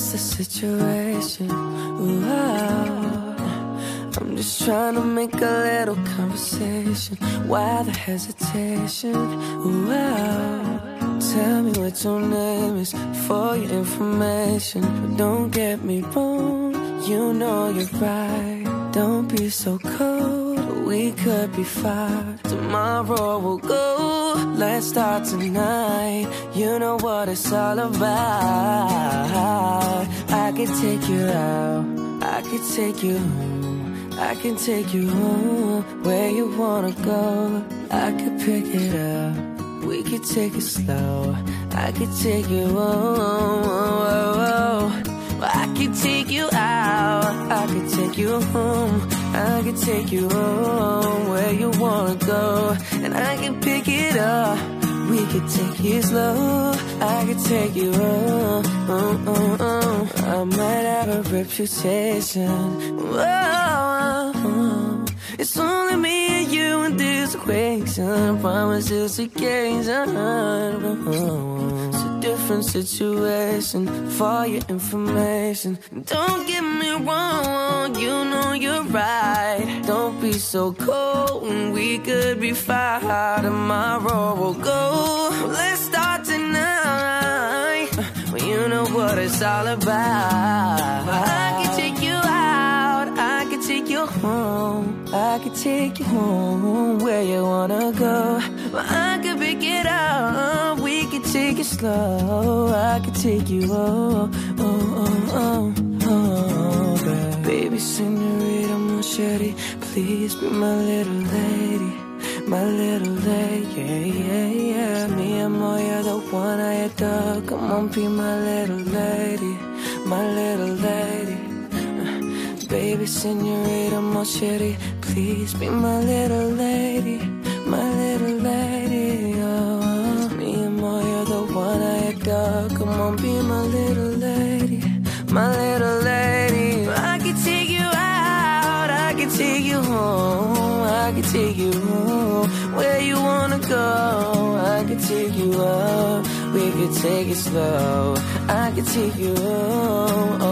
what's the situation? Ah. I'm just trying to make a little conversation. Why the hesitation? Ah. Tell me what your name is for your information. But don't get me wrong, you know you're right. Don't be so cold, we could be fine. Tomorrow we'll go, let's start tonight. You know what it's all about. I could take you out, I could take you home. I can take you home where you wanna go. I could pick it up. We could take it slow. I could take you home. I can take you home where you wanna go. And I can pick it up. We could take it slow. I could take you home. Oh, oh, oh. I might have a reputation. Whoa. Uh, uh. It's only me and you in this equation. Promise it's occasion. Uh, it's a different situation for your information. Don't get me wrong, right. Don't be so cold, we could be fine. Tomorrow we'll go. Let's start tonight. Well, you know what it's all about. I can take you out, I can take you home. I could take you home where you wanna go. Well, I could pick it up, we could take it slow. I could take you oh, oh, oh, oh, please be my little lady. My little lady, yeah, yeah, yeah. Me and Moya, the one I adore. Come on, be my little lady, my little lady. Uh, baby, senorita, machete, please be my little lady, my little lady. Oh, me and Moya, the one I adore. Come on, be my little lady, my little lady. Can take you home, I can take you home where you wanna go. I can take you up, we could take it slow. I can take you home.